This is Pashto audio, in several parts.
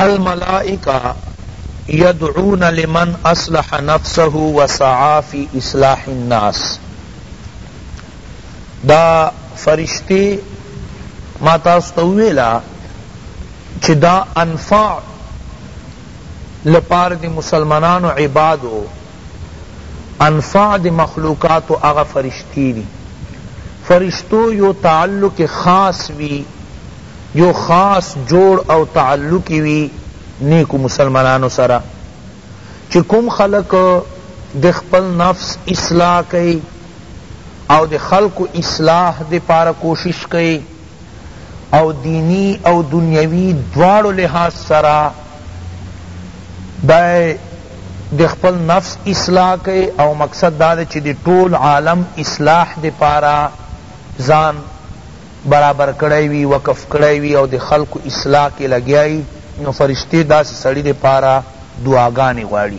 الملائکه یدعون لمن اصلح نفسه وسعی فی اصلاح الناس دا فرشتی ما تاسو ته ویلا چې دا انفع لپاره د مسلمانانو عبادو انفع د مخلوقاتو هغه فرشتې دي فرشتو یو تعلق خاص وي یو خاص جوړ او تعلق یې وي نیکو مسلمانانو سره چه کوم خلق د خپل نفس اصلاح کئ او د خلقو اصلاح دپاره کوشش کئ او دینی او دنیوی دواړو لحاظ سره دی د خپل نفس اصلاح کئی او مقصد دا دے چی د ټول عالم اصلاح د پاره ځان برابر کړی وی وقف کړی وی او د خلقو اصلاح کی لګیا یی نو فرشتی داسی سړی د پاره دعاګانی غواړی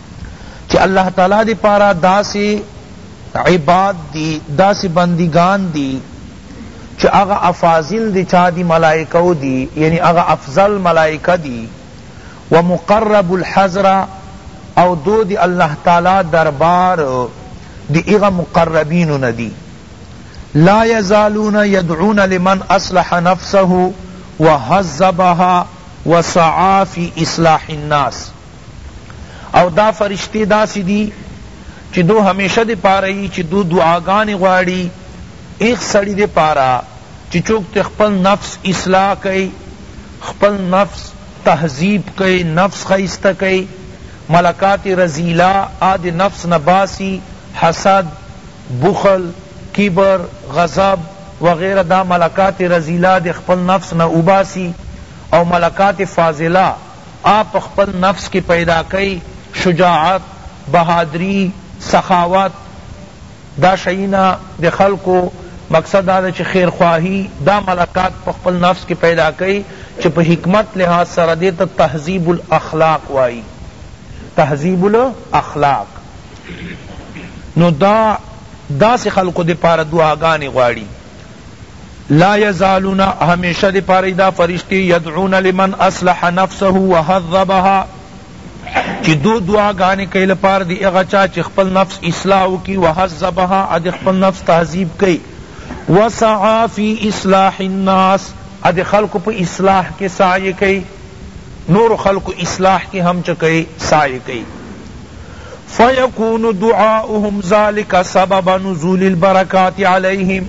چی الله تعالی دی پاره داسی عباد دی داسی بندگان دی چی هغه افاضل دی چا دی ملائکو دی یعنی هغه افضل ملائکه دی ومقرب الحضرة او دو دی الله تعالی دربار دی هغه مقربینو نه دی لا یزالون یدعون لمن اصلح نفسه وهذبها وسعی فی اصلاح الناس او دا فرشتی داسی دی چی دو همیشه دی پاره یی چی دو دعاګانی غواړی ایغ سړی دی پاره چی چوک ته خپل نفس اصلاح کئی خپل نفس تهذیب کئی نفس ښایسته کئی ملکات رذیلہ آ دی نفس نه باسی حسد بخل کبر غضب وغیرہ دا ملکات رذیلہ دی خپل نفس نه اوباسی او ملکات فاضلہ آ په خپل نفس کی پیدا کئ شجاعت، بهادری، سخاوت دا شئینا د خلقو مقصد دا ده چه خیر خواهی دا ملکات په خپل نفس کی پیدا کئ چه په حکمت لحاظ سره دی ته تهذیب الاخلاق وائی تهذیب الاخلاق نو دا داسی خلقو دپاره دعاګانی غواړی لا یزالون همیشه دی پاره دا فرشتی یدعون لمن اصلح نفسه وهذبها چی دو دعاګانې کوي لپاره دی هغه چا چې خپل نفس اصلاح وکړي وهذبها اد خپل نفس تهذیب کوي وسعا فی اصلاح الناس اد خلق په اصلاح کې سعی کوي نور خلق اصلاح کې هم چه کوي سعی کوي فیکون دعاؤهم ذلک سبب نزول البرکات علیهم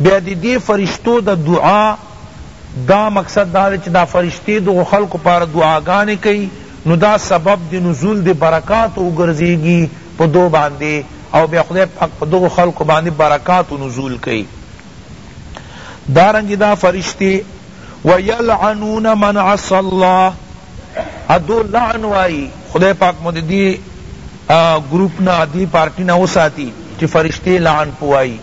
بیا د دې فرشتو د دعا دا مقصد دا دی چی دا فرشتی دغو خلقو لپاره دعاګانې کوي نو دا سبب د نزول د برکاتو وګرځیږي په دوئ باندې او بیا خدای پاک په دغو خلقو باندې برکاتو نزول کوي دارنګه دا فرشتی ویلعنون من عصی الله عدولعن وایی خدای پاک مو د دی ګروپ نه دی پارټی نه وساتی چی فرشتی لعن په وایی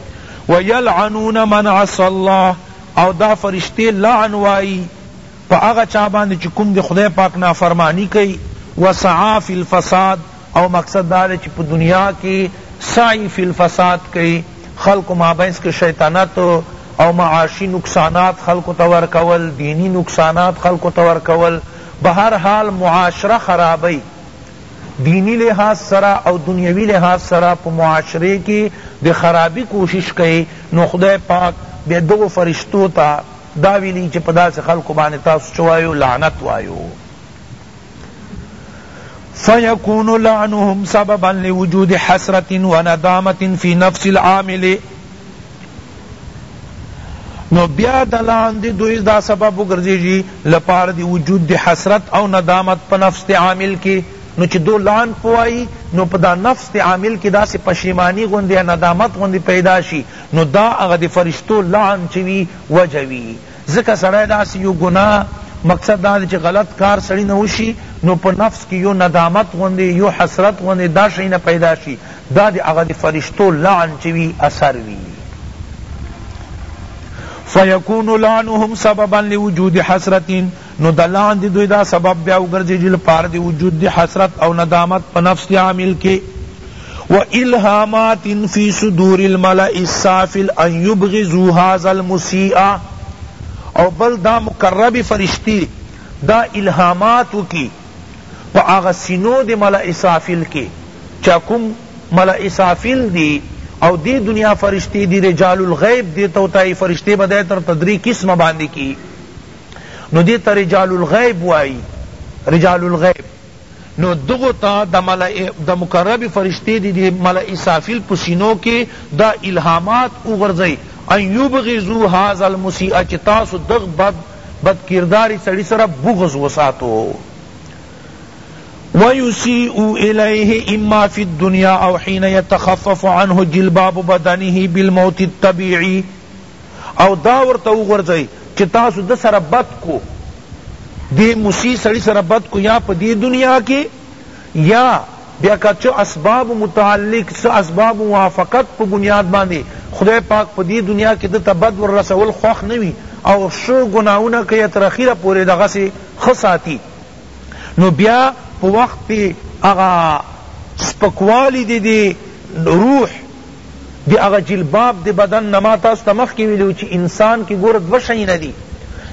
ویلعنون من عصی الله او دا فرشتی لعن وایی په هغه چا باندی چی کوم د خدای پاک نافرمانی کئی وسعی فی الفساد او مقصد دا دی چی په دنیا کی سعی فی الفساد کئی خلق مابینس کی شیطنت او معاشی نقصانات خلقو ته ورکول دینی نقصانات خلقو ته ورکول بهر حال معاشره خرابی دینی لحاظ سره او دنیوی لحاظ سره په معاشره کی د خرابی کوشش کئی نو خدای پاک بیا دغو فرشتو ته دا ویلی چی په داسی خلقو باندی تاسو چه وایو لعنت وایو. فیکون لعنهم سببا لوجود حسرت و ندامت فی نفس العامل نو بیا د لعن دی دوی دا سبب وګرځیږي لپاره دی وجود دی حسرت او ندامت په نفس دی عامل کی نو چې دو لعن پوائی نو په دا نفس دی عامل کی دا سی پشیمانی غوندی ندامت غوندی پیدا شي نو دا هغه دی فرشتو لعن چوی وجوی ځکه سړی داسی یو ګناه مقصد دا دی چی غلط کار سړی نه وشی نو په نفس کی یو ندامت غوندی یو حسرت غوندی دا شی نه پیدا شی دا دی هغه دی فرشتو لعن چی وی اثر وی فیکون لعنهم سببا لوجود حسرت نو د لاندی دوی دا سبب بیا وګرځی چی لپاره د وجود د حسرت او ندامت په نفس د عامل کی و الهامات فی صدور الملأ السافل ان یبغضوا هذا المسیء او بل دا مقرب فرشتی دا الهامات وکی په هغه سینو د ملأ سافل کی چا کوم ملأ سافل دی او دی دنیا فرشتی دی رجال الغیب دی تو تای فرشتی بدای تر تدری قسم باندی کی نو دی ته رجال الغیب وایی رجال الغیب نو دغو ته د ملائ د مقرب فرشتې دې د ملائ اسرافیل په سینو کې دا الهامات وغورځوي ان یبغضوا هذا المسیء چې تاسو دغ بد بد کرداري سړي سره بغض وساتو ويسيئو الیه اما فی الدنیا او حين يتخفف عنه جلباب بدنه بالموت الطبیعی او دا ورته وغورځوی چی تاسو ده سره بد کو دی مسیح سړی سره بد کو یا په دی دنیا کی یا بیا که چه اسباب متعلق څه اسباب موافقت په بنیاد باندی خدای پاک په دی دنیا کی ده ته بد ور رسول خوښ نه وی او ښه ګناهونه که یې تر اخیره پوری دغسی ښه ساتی نو بیا په وخت هغه سپکوالی دی دی روح دی هغه جلباب دی بدن نه ما تاسو ته مخکی ویلو چی انسان کی ګوره دوه شیونه دی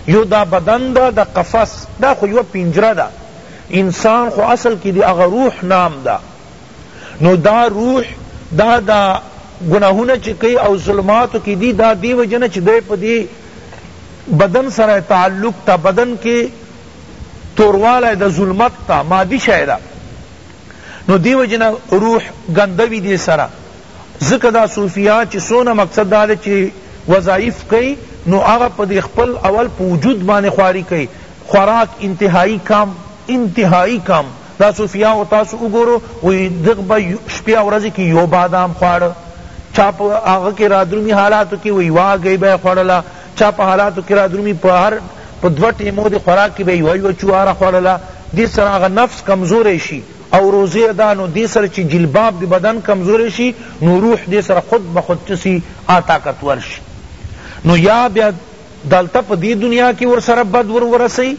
یو دا بدن دا دا قفس دا خو یو پنجره ده انسان خو اصل کی دی هغه روح نام ده نو دا روح دا دا گناهونه چی کئی او ظلماتو کی دی دا دی وجنه چی دی پا دی بدن سره تعلق تا بدن کی تورواله د ظلمت تا مادی شای ده نو دی وجی نه روح ګنده وی دی سره ځکه دا صوفیه چی څونه مقصد دا دی چی وظایف کئی نو هغه په دی خپل اول په وجود باندی خواری کئی خوراک انتهایی کم انتهایی کم دا صوفیه او تاسو وګورو وی دغ به شپی او ورځی کی یو بادام خواړه چا په هغه کی رادرومی حالاتو کی وی یوه هګئی به خوړله چا په حالاتو کی را درومی په هر په دوه ټیمو دی خوراک کی به یوه یوه چواره خوړله دی سره هغه نفس کمزوری شی او روزه ده نو دی سره چی جلباب دی بدن کمزوری شی نو روح دی سره خود بخود چه سی آ طاقتور شی نو یا بیا دلته په دی دنیا کی ورسره بد ور ورسی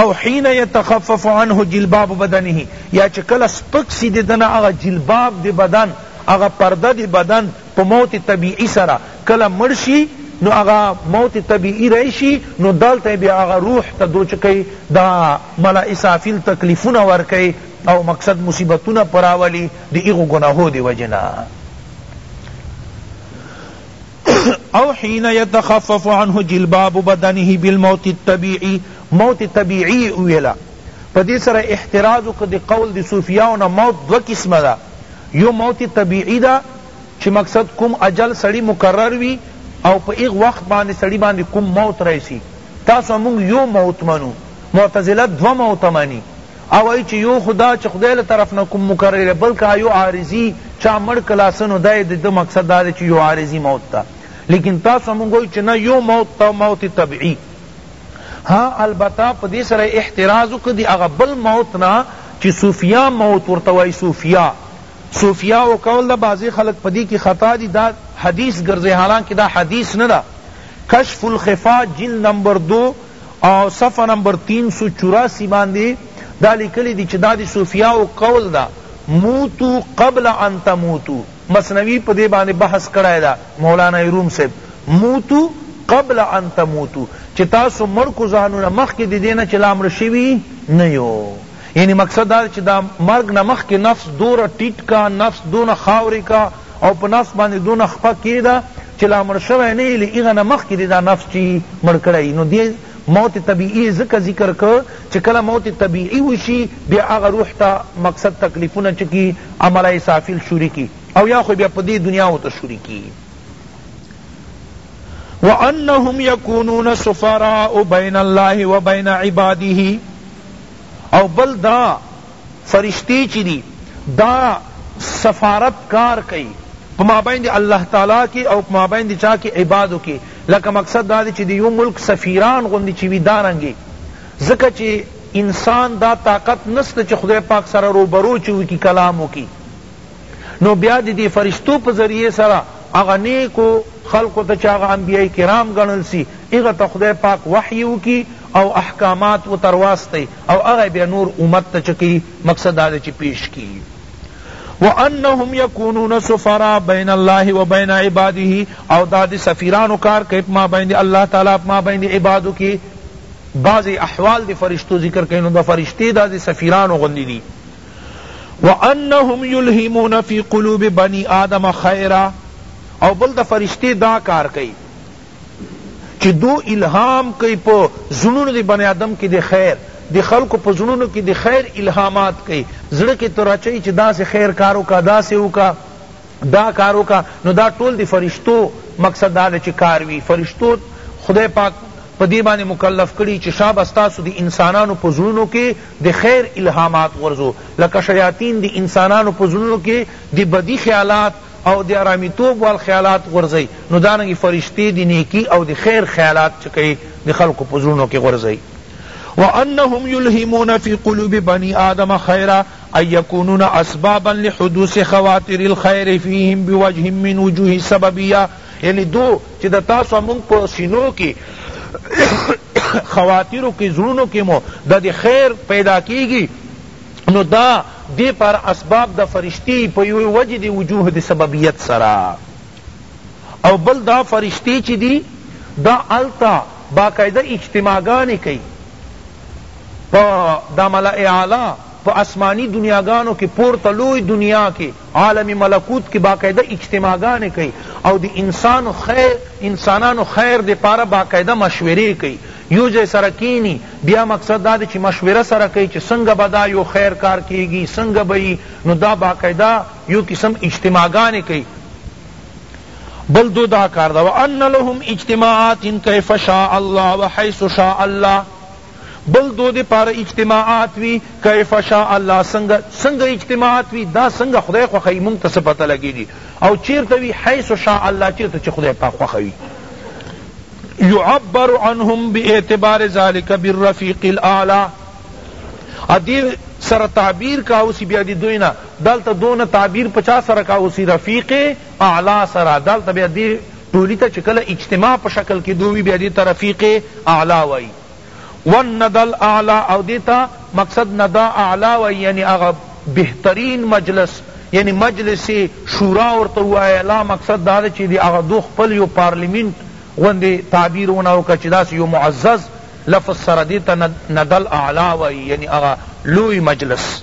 او حین یتخفف عنه جلباب بدنه یا چه کله سپک سی دی دنه هغه جلباب دی بدن هغه پرده دی بدن په موت طبیعی سره کله مړ شی نو هغه موت طبیعی راشی نو دلته بیا هغه روح ته دوچ کئ دا ملا اسرافیل تکلیفونه ورکئ او مقصد مصیبتونه پر راولی د هغو ګناهو دی وجی نه او حين يتخفف عنه جلباب بدنه بالموت الطبيعي موت طبيعي ویلا پدی سره احتراز کو دی قول دی صوفیاؤ نا موت دو قسم دا یو موت طبیعی ده چی مقصد کوم اجل سړی مقرر وی او په هغ وخت باندی سړی باندی کوم موت راشی تاسو مونږ یو موت منو معتزله دوه موت منی او وایی چی یو خو دا چی خدای له طرف نه کوم مقرر ده بل که یو عارضی چا مړ کړه سه نو دا یی دده مقصد دا ده چی یو عارضی موت ده لیکن تاسو مونږ وایی چی نه یو موت ته موت طبعی ها البته په دې سره احتراز وکړه د هغه بل موت نه چې صوفیا موت ورته وایي صوفیا صوفیا و قول ده بعضې خلق په دې کې خطا دي دا حدیث ګرځي حالانکه دا حدیث نه ده کشف الخفا جلد نمبر دو او صفحه نمبر تین سو چوراسی باندې دا لیکلی دی چې دا د صوفیاو قول ده موتو قبل ان تموتو مثنوی په دې باندې بحث کړی ده مولانا روم صاحب موتو قبل ان تموتو چه تاسو مړ کو ځانونه مخکی ددې نه چه لا مړه شوی نه یو یعنی مقصد دا چه دا مرګ نه مخکی نفس دور ټیټ کا نفس دونه خاوری کا او په نفس باندې دونه خپه کیده چه لا مړ شوی نه یی له هغه نه مخکی دې دا نفس چی مړ کړی نو دې موت طبیعی یې ځکه ذکر کړ چه کله موت طبیعی وشی بیا هغه روح ته مقصد تکلیفونه چه کی عملای سافل شروع کی او یا خو بیا په دی دنیا ورته شروع کیږی وانهم یکونون سفراء بین الله وبین عباده او بل دا فرشتی چی دی دا سفارت کار کئی په مابین دی الله تعالی کی او په مابین دی چا کی عبادو کی لکه مقصد دا دی چی دی یو ملک سفیران غوندی چی وی دارنګی ځکه چی انسان دا طاقت نسته چی خدای پاک سره روبرو چی وکی کلام وکی نو بیا دی دی فرشتو په ذریعه سره هغه نیکو خلقو ته چی هغه انبیاء کرام ګڼل سی هغه ته خدای پاک وحی وکی او احکامات وترواستئی او هغه یې بیا نور امت ته چه کیی مقصد دا دی چه پیش کیی وانهم یکونون سفراء بین الله و بین عباده او دا دی سفیرانو کار کیی په مابین دی الله تعالی او په مابین دی عبادو کی بعضی احوال دی فرشتو ذکر کیی نو دا فرشتی دا دی سفیرانو غوندی دی وانهم یلهمون فی قلوب بنی آدم خیرا او بل دا فرشتی دا کار کیی چی دو الهام کئی په زړونو دی بنی آدم کی دی خیر دی خلقو په زړونو کی دی خیر الهامات کئی زړه کی تر اچئی چی داسی خیر کار وکا داسی وکا دا کار وکا نو دا ټول دی فرشتو مقصد دا دی چی کار وی فرشتو خدای پاک په دی باندی مکلف کړی چی شابه ستاسو دی انسانانو په زړونو کی دی خیر الهامات غورځو لکه شیاطین دی انسانانو په زړونو کی دی بدی خیالات او د ارامی توب وال خیالات غورځی نو دارنګه فرشتی د نیکی او د خیر خیالات چه کئی د خلقو په زړونو کی غورځی وانهم یلهمون فی قلوب بنی آدم خیرا ای یکونون اسبابا لحدوث خواطر الخیر فیهم بوجه من وجوه السببیه یعنی دو چه د تاسو او مونږ په سینو کی خواطرو کی زړونو کی مو د خیر پیدا کیږی نو دا دې پاره اسباب د فرشتې يي په يوې وجې دې وجوه د سببيت سره او بل دا فرشتې چي دي دا هلته باقاعده اجتماع ګانې کوي په دا ملأ اعلی په اسماني دنياګانو کې پورته لوی دنيا کې عالم ملکوت کی باقاعده اجتماع ګانی کئی او د انسان خیر انسانانو خیر دی پاره باقاعده مشوری کئی یو ځای سره کینی بیا مقصد دا دی چی مشوره سره کئی چی سنګه به دا یو خیر کار کیږی سنګه به یی نو دا باقاعده یو قسم اجتماع ګانی کئی بل دو دا کار دا وان لهم اجتماعات کیف شاء الله وحیث شاء الله بل دودی پاره اجتماعات وی کیف شاء الله سنګه سنګه اجتماعات وی دا سنګه خدای خوښوی مونږ ته څه پته لګیږی او چیرته وی حیث شاء الله چیرته چی خدای پاک خوښوی یعبر عنهم باعتبار ذلک بالرفیق الاعلی ادی سره تعبیر کاوسی بیا دی دوی نه دلته دونه تعبیر پچا سره کاوسی رفیق اعلی سره دلته بیا دی ټولی ته چی کله اجتماع په شکل کی دوی بیا دی ته رفیق اعلی وایی والندی الاعلی او دی ته مقصد ندی اعلی وایی یعنی هغه بهترین مجلس یعنی مجلس شورا ورته ووایه اعلی مقصد دا ده چی دی هغه دو خپل یو پارلیمنت غوندی تعبیر ورنه وکړه چی داسی یو معزز لفظ سره دی ته ندی الاعلی وایی یعنی هغه لوی مجلس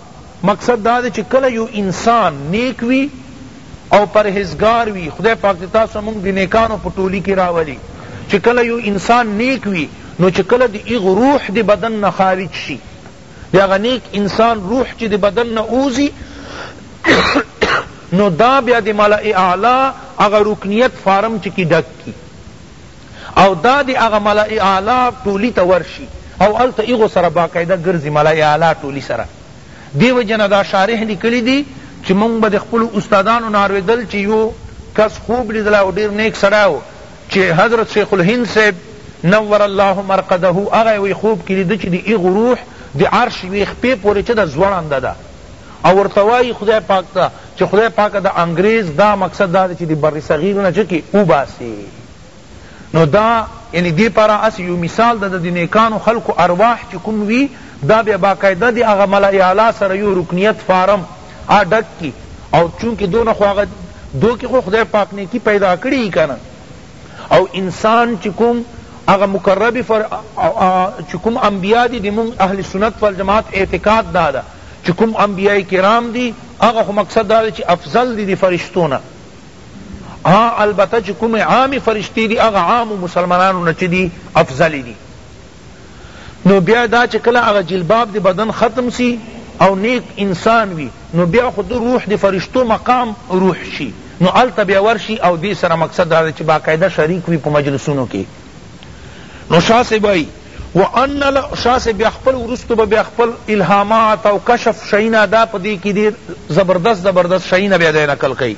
مقصد دا دی چی کله یو انسان نیک وی او پرهیزګار وی خدای پاک دی تاسو مونږ دی نیکانو په ټولی کی راولی چی کله یو انسان نیک وی نو چی کله دی هغه روح دی بدن نه خارج شی دی هغه نیک انسان روح چی دی بدن نه ووزی نو دا بیا دی ملأ اعلی هغه رکنیت فارم چکی ډک کی او دا دی هغه ملأ اعلی ټولی ته ورشی او هلته هغو سره باقاعده ګرځی ملأ اعلی ټولی سره دی وجی نه دا شارح لیکلی دی چی مونږ به د خپلو استادانو نه اوریدل چی یو کس خوب لیدلی او ډیر نیک سړی وو چی حضرت شیخ الهند صاحب نور الله مرقده هغه وی خوب کی لیده چی د هغه روح د عرش یوی خپی پوری چه ده ځوړنده ده او ورته وایی خدای پاک ته چه خدای پاک د انګریز دا مقصد دا دی چه دی بر صغیر نه چه کی وباسی نو دا یعنی دی پارا اسی یو مثال دا دی نیکانو خلقو ارواح چه کوم وی دا بیا باقاعده دی اغا ملع اعلی سره یو رکنیت فارم آ ڈک کی او چونکه دو نه خو اغا دو کی خو خدای پاک نیکی پیدا کړی کنه او انسان چه کوم اغا مقرب فر چه کوم انبیاء دی دی مونگ اہل سنت والجماعت اعتقاد دادا چی کوم انبیاء کرام دی هغه خو مقصد دا دی چی افضل دی دی فرشتو نه ها البته چی کوم عام فرشتی دی هغه عام مسلمانانو نه چی دی افضل دی نو بیا دا چی کله هغه جلباب دی بدن ختم سی او نیک انسان وی نو بیا خود روح دی فرشتو مقام روح شی نو الته بیا ورشی او دی سره مقصد دا چی باقاعده شریک وی په مجلسونو کی نو شاہ سے بھائی و ان له شاه صاحب بیا خپل وروسته به بیا خپل الهامات او کشف شیونه دا په دې کې ډېر زبردست زبردست شیونه بیا دی نقل کوي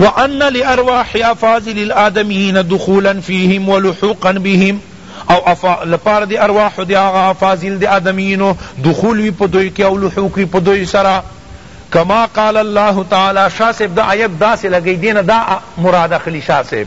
و ان لارواح افاضل الادمیین دخولا فیهم ولحوقا بهم او لپاره دی ارواح دی هغه افاضل دی ادمینو دخول وی په دوی کې او لحوق وی په دوی سره کما قال الله تعالی شاه صاحب دا آیت داسې لګی دینه دا مراد اخلی شاه صاحب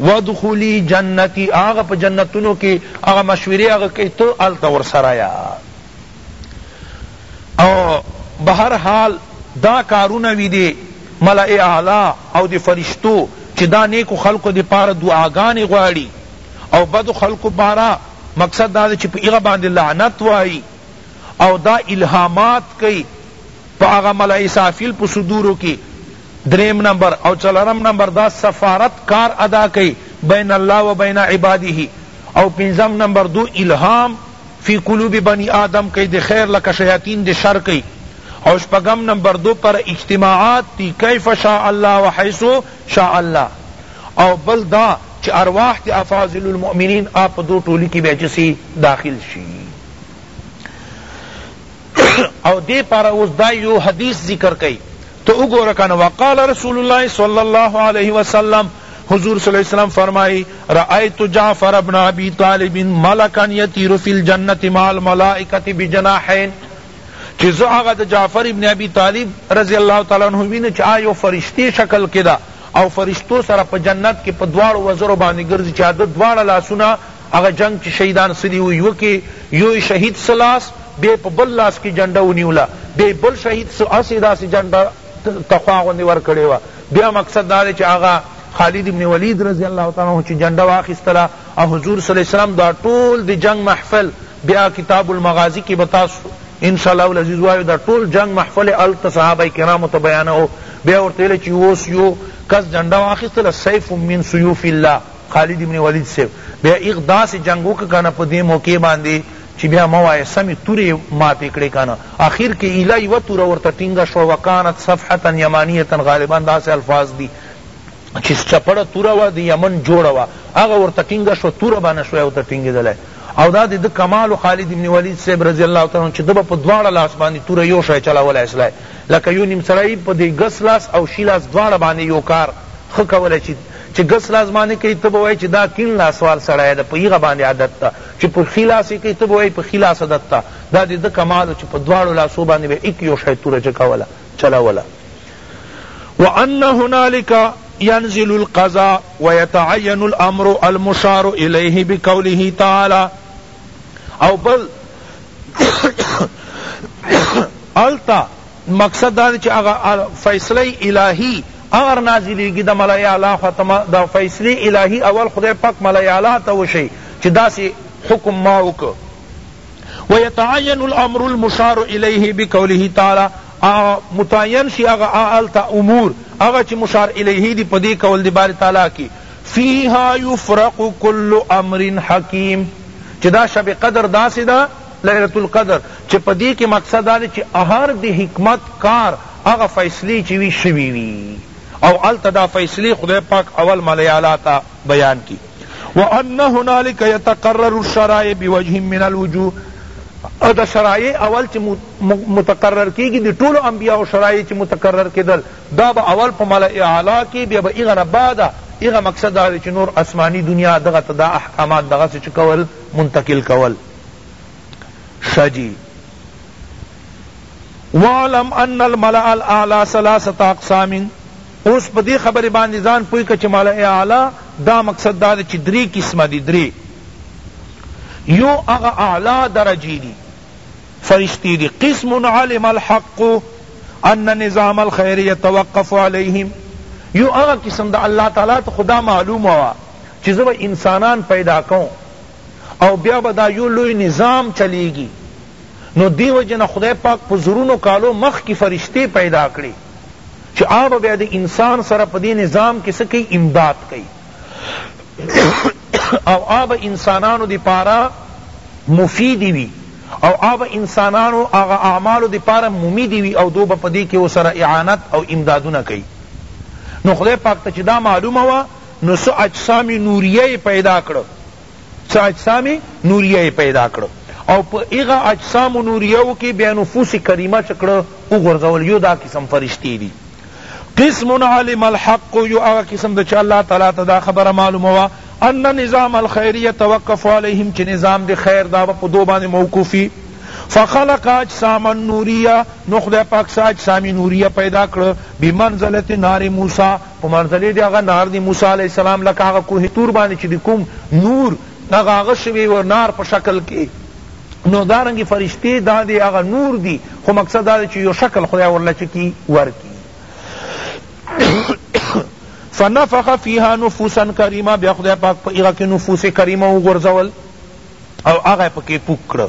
وادخلی جنتی هغه په جنتونو کی هغه مشوری هغه کئی ته هلته ورسره یا او بهر حال دا کارونه وی دی ملأ اعلی او دی فرشتو چی دا نیکو خلقو دی پاره دعاګانی غواړی او بدو خلقو پاره مقصد دا دی چی په هغه باندی لعنت وایی او دا الهامات کئی په هغه ملأ اسافیل په صدورو کی دریم نمبر او څلورم نمبر دا سفارت کار ادا کئ بین الله و بین عباده او پنځم نمبر دو الهام فی قلوب بنی آدم کئ دی خیر لکه شیاطین دی شر کئ او شپږم نمبر دو پر اجتماعات تی کیف شاء الله و حیث شاء الله او بل دا چی ارواح تی افاضل المؤمنین آ په دو ټولی کی بیا چسی داخل شی او دې پاره اوس دا یو حدیث ذکر کئ ته وګوره کنه وقال رسول الله صلی الله علیه وسلم حضور صلی اللہ علیہ وسلم فرمائی رأیت جعفر ابن ابی طالب ملکا یطیر فی الجنت مع الملائکت بجناحین چی زو آغا دا جعفر ابن ابی طالب رضی اللہ تعالی عنہ وینو چی آیو فرشتی شکل کدا او فرشتو سره په جنت کې په دواړو وزرو باندې ګرځي چې د دواړه لاسونه هغه جنګ چی شهیدان سلی وو یو کی یو شهید سو لاس بیا په بل لاس کی جنډه ونیوله بیا بل شهید سو هسی داسی جنډه ته خوا غوندی ورکړی وه بیا مقصد دا دی چی هغه خالد ابن ولید رضی الله تعالی عنه چی جنډه واخیستله او حضور صلی الله علیه وسلم دا ټول دی جنګ محفل بیا کتاب المغازی کی به تاسو ان شاء الله العزیز وایو دا ټول جنګ محفل هلته صحابه کرامو ته بیانوو بیا ورته ویل چی اوس یو کس جنډه واخیستله سیف من سیوف الله خالد ابن ولید صیب بیا ایغ داسی جنګ وکړ کنه په دی موقع باندی چی بیا مه وایه سمی توری یی ماتی کړی کنه اخیر کی ایله یوه توره ورته ټینګه شوه وکانت صفحة یمانیة غالبا داسی الفاظ دی چی چپړه توره وه د یمن جوړه وه هغه ورته ټینګه شوه توره به نشوای ورته ټینګیدلای او دا د ده کمال و خالد ابن ولید صیب رضی الله تعالی عنه چی ده به په دواړه لاس باندی توره یو شای چلولای سلای لکه یو نیم سړی په دی ګس لاس او شی لاس دواړه باندی یو کار ښه کولای چی چه ګس لاس باندې کوي ته به وایې چه دا کیڼ لاس وال سړی ده په هغه باندې عادت ده چه په ښي لاس یې کوي ته به وایې په ښي لاس عادت ده دا د ده کمال وو چه په دواړو لاسو باندې به یې هک یو شی توره چکوله چلوله وان هنالک ینزل القضاء ویتعین الامر المشار الیه بقوله تعالی او بل هلته مقصد دا دی چی هغه فیصلی الهی اگر نازلیږی د ملائ اعلی خوا ته د فیصلی الهی اول خدای پاک ملائ اعلی ته وشی چی داسی حکم ما وکړ ویتعین الامر المشار الیه بقوله تعالی او متعین شی هغه هلته امور هغه چی مشار الیه دی په دی قول دی باری تعالی کی فیها یفرق کل امر حکیم چی دا شب قدر داسی ده لیلة القدر چه په دی کی مقصد دا دی چه هر د حکمت کار هغه فیصلی چه وی شوی وی او هلته دا فیصلی خدای پاک اول ملائ اعلی ته بیان کی وان هنالک یتقرر الشرائع بوجه من الوجوه او دا شرائع اول چه متقرر کیږی د ټولو انبیاوو شرائع چه متقرر کیدل دا به اول په ملائ اعلی کی بیا به هغه نه بعد هغه مقصد دا دی چه نور آسمانی دنیا دغه ته دا احکامات دغسی چه کول منتقل کول شه جی واعلم ان الملأ الاعلی ثلاثة اقسام اوس په دې خبرې باندې ځان پوه کړه چې ملأ اعلی دا مقصد دا دی چې درې قسمه دي درې یو هغه اعلی درجې دي فرشتي دي قسم علم الحق ان نظام الخیر یتوقف علیهم یو هغه قسم د الله تعالی ته خدا معلومه وه چې زه به انسانان پیدا کوم او بیا به دا یو لوی نظام چلیږي نو دې وجې نه خدای پاک په زرونو کالو مخکې فرشتې پیدا کړې چې هغه به بیا د انسان سره په دې نظام کې څه کوي امداد کوي او هغه به انسانانو دپاره مفیدې وي او آب انسانانو آغا اعمالو دی پارا ممی دیوی او دو با پدی که و سر اعانت او امدادونه کئی نو خدای پاک تا چی دا معلوم وا نو څه اجسام نوریه یې پیدا کړه څه اجسام نوریه یې پیدا کړه او په هغه اجسام نوریه و کې بیا نفوس کریمه چه کړه وغورځول یو دا قسم فرشتې دي قسم علم الحق یو هغه قسم ده چه الله تعالی ته دا خبره معلومه وه ان نظام الخیر یتوقف علیهم چه نظام دی خیر دا په دو باندې موقوفی فخلق اجسام النوریه نو خدای پاک سا اجسام نوریه پیدا کړ بمنزلت نار موسی په منځلې د هغه نار د موسی علیه السلام لکه هغه کوه طور باندې چې د کوم نور نه غاغه شوی و نار په شکل کې نو دارنګ فرشتې دا د هغه نور دي خو مقصد دا دی چې یو شکل خدای ورله چه کی ورکی فنفخ فيها نفوسا کریمه بیا خدای پاک په هغه کې نفوس کریمه وګرځول او هغه پکې پوک کړ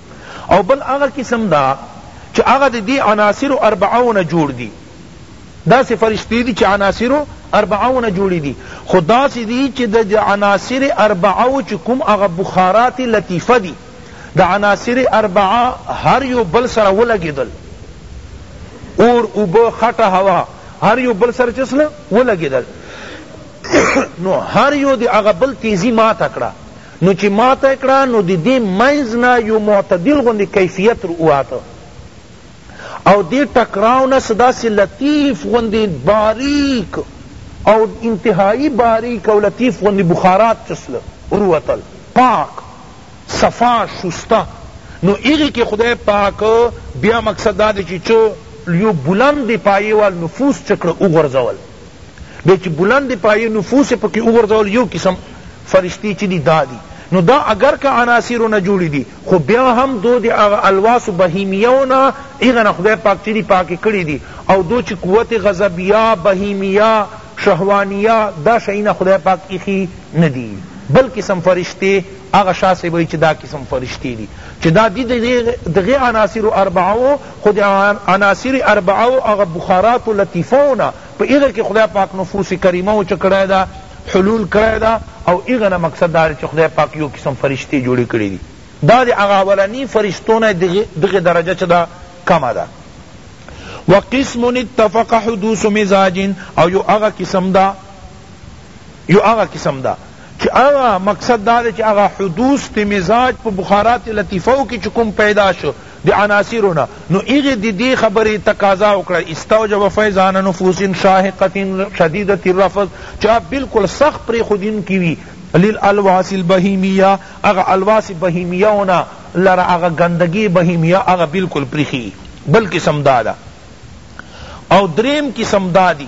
او بل هغه قسم دا چه هغه د دی عناصرو اربعو نه جوړ دی داسې فرشتې دي چې عناصرو اربعو نه جوړې دي خو داسې دي چې د عناصر اربعو چې کوم هغه بخارات لطیفه دي د عناصر اربعه هر یو بل سره ولګېدل اور اوبه خټه هوا هر یو بل سره چې سره ولګېدل نو هر یو د هغه بل تیزی ماته کړه نو چی ماته یې کړه نو د دې منځ نه یو معتدل غوندې کیفیت رؤاته او دې ټکراو نه څه داسې لطیف غوندې باریک او انتهایی باریک او لطیف غوندې بخارات چسله روتل پاک صفا شسته نو هغې کې خدای پاک بیا مقصد دا دی چې چه یو بلند پایې وال نفوس چکړه وغورځول بیا چی بلند پایه نفوس پکی وغورځول یو قسم فرشتی چی دی دا دی نو دا اگر که عناصرو نه جوړی دی خو بیا هم دو دی هغه الواس بهیمیو نه هغه نه خدای پاک چی دی پاکی کړی دی او دو چی قوت غضبیه بهیمیه شهوانیه دا شیونه خدای پاک ایښی ندی بل قسم فرشتی هغه شاه صاحب وایی چی دا قسم فرشتی دی چی دا دی دغی عناصرو اربعو خو دی عناصر اربعو هغه بخارات و لطیفو نه په هغه کی خدای پاک نفوس کریمه وچ کړی ده حلول کړی ده او هغه نه مقصد دا ده چی خدای پاک یو قسم فرشتی جوړی کړی دی دا د هغه اولنی فرشتو نه دغه درجه چه ده کمه ده وقسم اتفق حدوث مزاج او یو هغه قسم ده یو هغه قسم ده چه هغه مقصد دا دی چه هغه حدوث د مزاج په بخارات لطیفو کی چه کوم پیدا شو د عناصرو نه نو هغه د دی خبری تقاضا وکړه استوجب فیضان نفوس شاهقة شدیدة الرفض چه هغه بلکل سخت پریښودونکی وی للالواث البهیمیة هغه الواث بهیمیه و نه لره هغه ګندګی بهیمیه هغه بلکل پریښی بل قسم دا ده او دریم قسم دا دی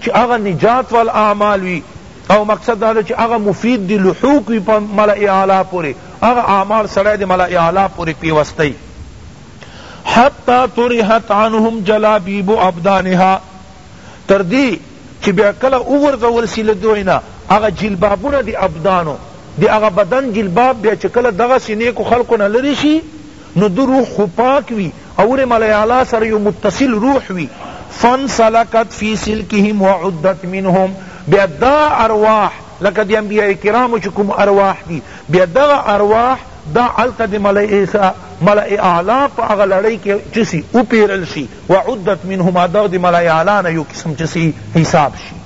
چی هغه نجات وال اعمال وی او مقصد دا ده چی هغه مفید دی لحوق وی په ملأ اعلی پوری هغه اعمال سړی دی ملأ اعلی پوری پیوستی حتی طرحت عنهم جلابیب ابدانها تر دی چی بیا کله وغورځول سی له دوی نه هغه جلبابونه دی ابدانو دی هغه بدن جلباب بیا چی کله دغسی نیکو خلقو نه لری شی نو ده روح خو پاک وی اور ملائ اعلی سره یو متصل روح وی فانسلکت فی سلکهم وعدت منهم بیا دا ارواح لکه د انبیاء کرامو چی کوم ارواح دی بیا دغه ارواح دا هلته د ملائ اعلی په هغه لړۍ کی چه سی وپیرل شی وعدت منهم او دغه د ملائ اعلی نه یو قسم چه سی حساب شی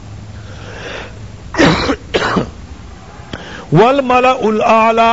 والملأ الاعلی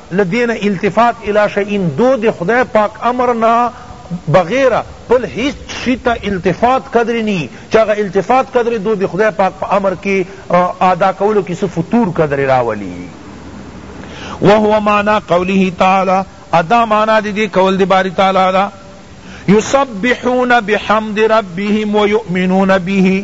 له دې نه التفات الی شیء دو د خدای پاک امر نه بغیر بل هیڅ شي ته التفات قدر نی چه هغه التفات قدر دو د خدای پاک په امر کی ادا کولو کی څه فتور قدر راولی وهو معنی قوله تعالی او دا معنی د دې قول د باری تعالی ده یسبحون بحمد ربهم ویؤمنون به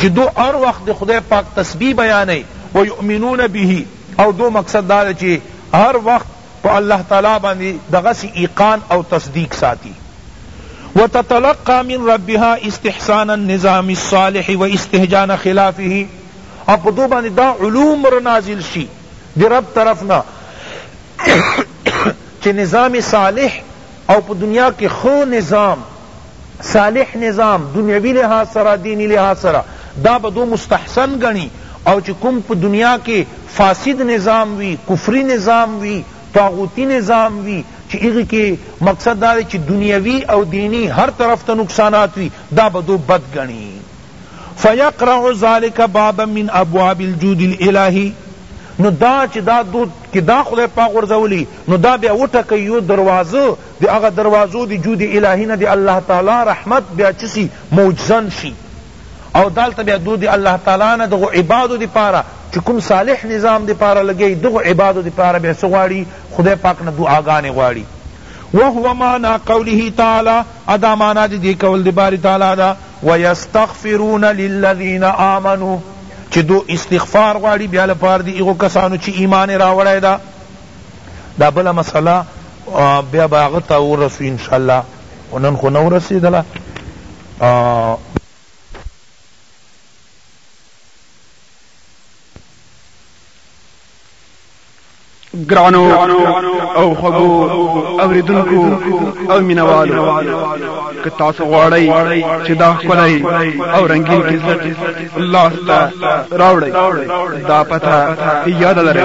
چه دو هر وخت د خدای پاک تسبیح بیانوی ویؤمنون به او دو مقصد دا دی چی هر وخت په الله تعالی باندی دغسی ایقان او تصدیق ساتی وتتلقی من ربها استحسان النظام الصالح واستهجان خلافه او په دو باندی دا علوم رانازل شی دی رب طرف نه چی نظام صالح او په دنیا کی ښه نظام صالح نظام دنیوی لحاظ سره دینی لحاظ سره دا به دو مستحسن ګڼی او چی کوم په دنیا کی فاسد نظام وی کفری نظام وی طاغوتی نظام وی چی هغی کی مقصد دا دی چی دنیوی او دینی هر طرف ته نقصانات وی دا به دو بد ګڼی فیقرع ذلک بابا من ابواب الجود الالهی نو دا چی دا دود کی دا خدای پاک غورځولی نو دا بیا وټکی یو دروازه د هغه دروازو د جود الهی نه د الله تعالی رحمت بیا چه سی موجزن شی او دالته بیا دو د الله تعالی نه دغو عبادو د پاره چه کوم صالح نظام د پاره لګیی دغو عبادو د پاره بیا څه غواړی خدای پاک نه دعاګانی غواړی وهو معنی قوله تعالی ادا معنی د دی قول د باری تعالی ده ویستغفرون للذین آمنو چه دو استغفار غواړی بیا لپاره د هغو کسانو چه ایمان راوړی ده دا بله مسله بیا به هغه ته ورسو انشاءالله خو نن خو نه ورسېدله ګرانو او خبو اوریدونکو او مینوالو که تاسو غواړئ چې دا خپلای او رنگین کیسټ الله تعالی راوړئ دا پته یاد لرئ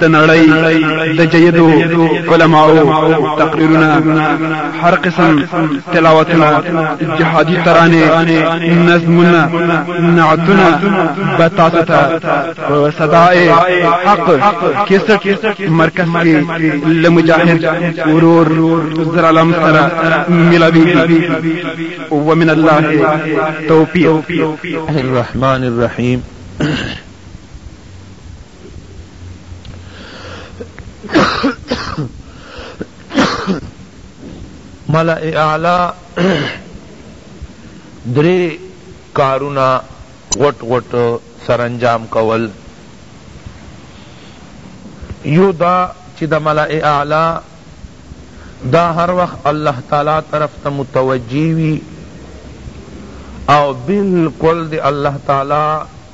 د نړۍ د جیدو علماو تقریرونه هر قسم تلاوتونه جهادي ترانې نظمونه نعتونه به تاسو ته په صداې حق کیسټ مرکز کې له مجاهد ورور زر علم سره ملاویږي ومن الله توفیق الرحمن الرحیم ملأ اعلا درې کارونه غټ غټ سرانجام کول یو دا چې د ملأ اعلا دا هر وخت الله تعالی طرف ته متوجی وی او بالکل دی الله تعالی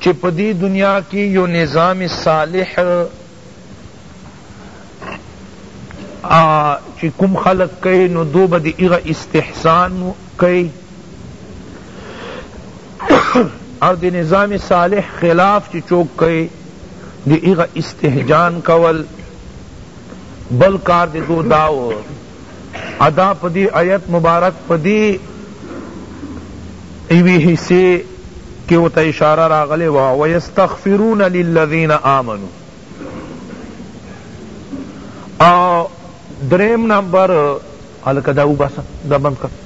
چی په دی دنیا کی یو نظام صالح چی کوم خلق کئی نو دو با دی اغا استحسان کئی او دی نظام صالح خلاف چی چوک کئی دی اغا استحجان کول بل کار دی دو داو ادا په دی آیت مبارک په دی ایوی حصے کی او ته اشاره راغلی وا ویستغفرون للذین آمنو او دریم نمبر الکه دا وباسه دا بند کړ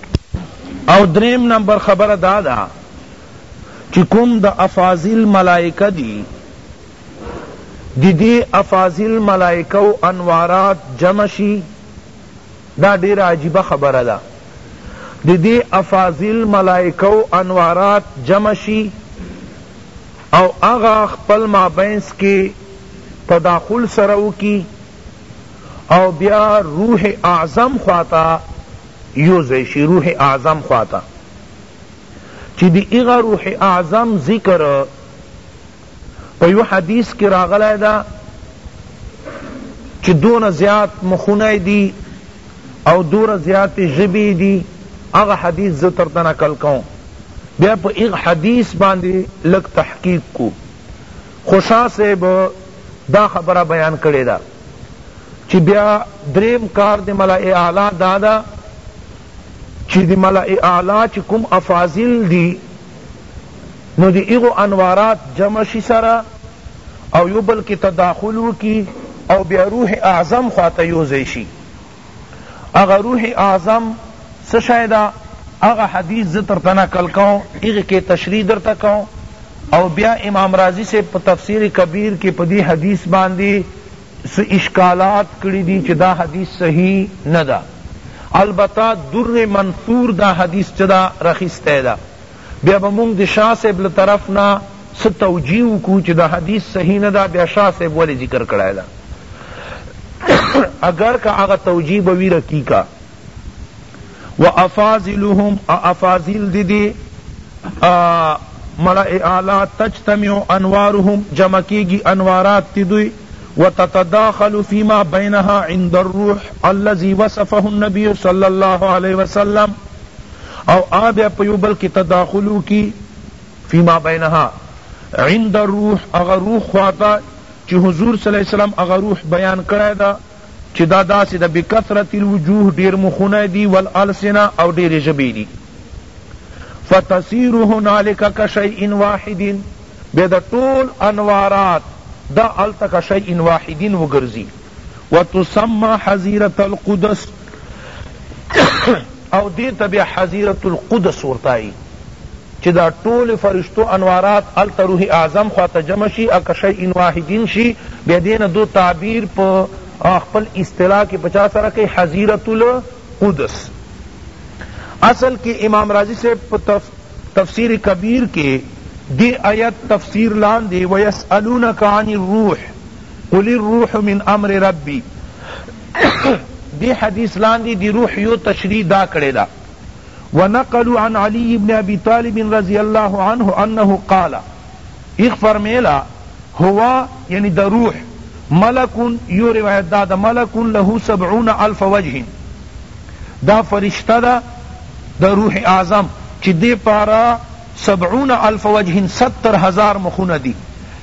او دریم نمبر خبره دا ده چې کوم د افاضل ملائکه دي دی دی افاضل ملائکه او انوارات جمع شی دا ډیره عجیبه خبره ده دی دی افاضل ملائکه او انوارات جمع شی او هغه خپل مابینس کی تداخل سره وکی او بیا روح اعظم خواته یوزی شی روح اعظم خواته چی دی هغه روح اعظم ذکر په یو حدیث کی راغلی ده چی دونه زیات مخونه دی او دور زیات ژبی دی اغه حدیث زه ترته نقل کوم بیا په ایغ حدیث باندې لک تحقیق کو خوشا صاحب دا خبره بیان کړی دا چی بیا دریم کار دی ملائ اعلی دادا چی دی ملائ اعلی چی کم افاضل دی نو د هغو انوارات جمع شي سره او یو بل کې تداخل وکړي او بیا روح اعظم خواته یو ځای شي هغه روح اعظم څه شی ده هغه حدیث زه درته نقل کوم هغې کې تشریح درته کوم او بیا امام رازی سے په تفسیر کبیر کې په دې حدیث باندې څه اشکالات کړي دي چې دا حدیث صحیح نه ده البته در منثور دا حدیث چه دا رخیسته ده بیا به مونږ د شاه صاحب له طرف نه څه توجیه وکړو چې دا حدیث صحیح نه ده بیا شاه صاحب ولې ذکر کړی ده اګر که هغه توجیه به وي رقیقه و افاضلهم افاضل دی دی ملع اعلی تجتمع انوارهم جمع کیگی انوارات تی دوی وتتداخل فيما بينها عند الروح الذي وصفه النبي صلى الله عليه وسلم او آ بیا په یو بل کی تداخل وکی فی ما بینها عند الروح هغه روح خواته چی حضور صلی الله علیه وسلم هغه روح بیان کړی ده چی دا داسی ده بکثرة الوجوه ډیر مخونه دی والالسنة او ډیری ژبی دی فتصیر هنالک کشیء واحد بیا دا ټول انوارات دا هلته کشیء واحد وګرځی وتسمی حظیرة القدس او دې ته بیا حظیرة القدس ورتایی چی دا ټول فرشتو انوارات هلته روح اعظم خوا ته جمع شی اکه شیء واحدین شی بیا دې نه دو تعبیر په خپل اصطلاح کی په چا سره کئی حظیرة القدس اصل کی امام رازی صاحب په تفسیر کبیر کی دې آیت تفسیر لاندې ویسألونک عن الروح قل الروح من امر ربی دې حدیث لاندې د روح یو تشریح دا کړې ده ونقلوا عن علی بن ابی طالب رضی الله عنه انه قال ایغ فرمیلا هو یعنی د روح ملک یو روایت دا د ملک له سبعون الف وجه دا فرشتہ دا د روح اعظم چی دی پارا سبعون الف وجه ستر هزار مخونه دی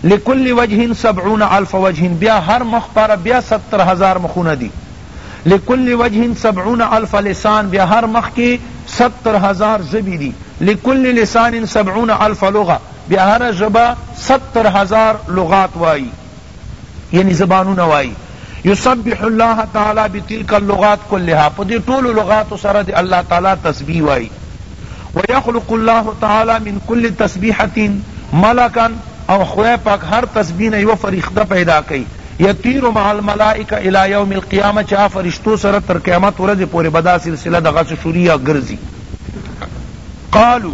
لکل وجه سبعون الف وجه بیا هر مخ پاره بیا ستر هزار مخونه دی لکل وجه سبعون الف لسان بیا هر مخ کی ستر هزار ژبی دی لکل لسان سبعون الف لغة بیا هر ژبه ستر هزار لغات وایی یعنی زبانونه وایی یسبح الله تعالی بتلک اللغات کلها په دې ټولو لغاتو سره د الله تعالی تسبیح وایی ویخلق الله تعالی من کل تسبیحة ملکا او خدای پاک هر تسبیح نه یوه فرښته پیدا کړي یطیر مع الملائکة الی یوم القیامة چې هغه فرښتو سره تر قیامت ورځې پورې به دا سلسله دغسې شروع یا ګرځي قالوا